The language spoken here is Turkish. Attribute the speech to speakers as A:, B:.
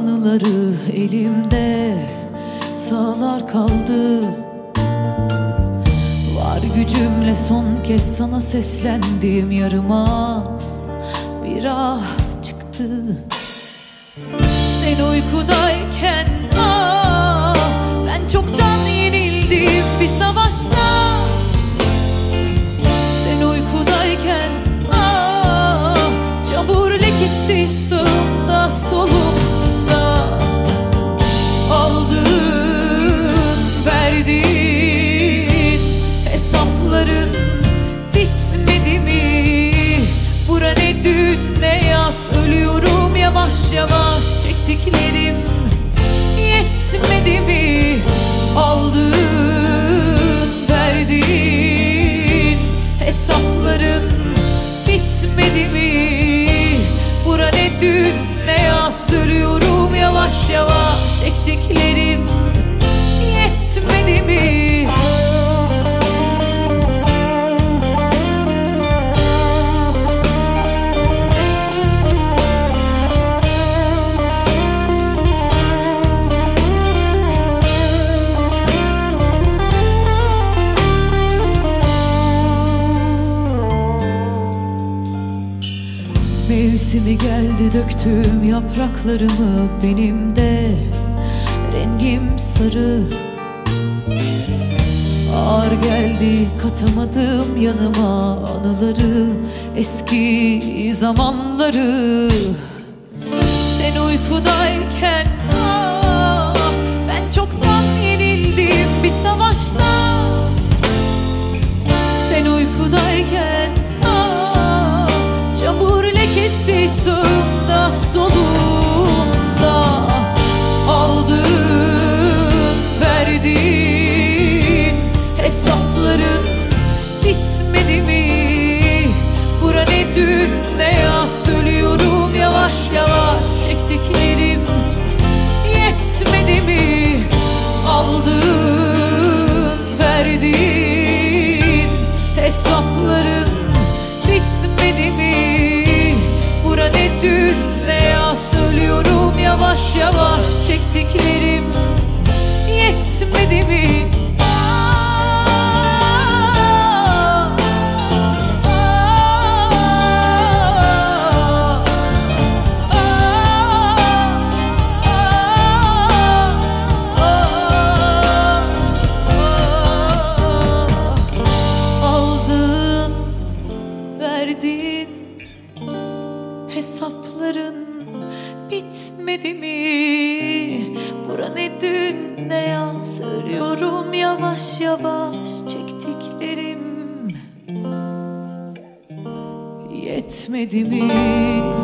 A: anıları elimde. Sağlar kaldı. Var gücümle son kez sana seslendim yarımaz bir ah çıktı. Sen uykudayken ah ben çoktan yenildim bir savaşta. Sen uykudayken ah çamur lekesi sağımda solumda Aldın verdin hesapların bitmedi mi? Bura ne dün ne yaz ölüyorum yavaş yavaş çektiklerim yetmedi mi? Aldın verdin hesapların bitmedi mi? Yavaş yavaş Mevsimi geldi döktüm yapraklarımı benim de Rengim sarı. Ağır geldi katamadım yanıma anıları Eski zamanları. Sen uykudayken ah, Ben çoktan yenildim bir savaşta. Sen uykudayken Bura ne dün hesapların bitmedi mi? Bura ne dün ne ya söylüyorum yavaş yavaş çektiklerim yetmedi mi?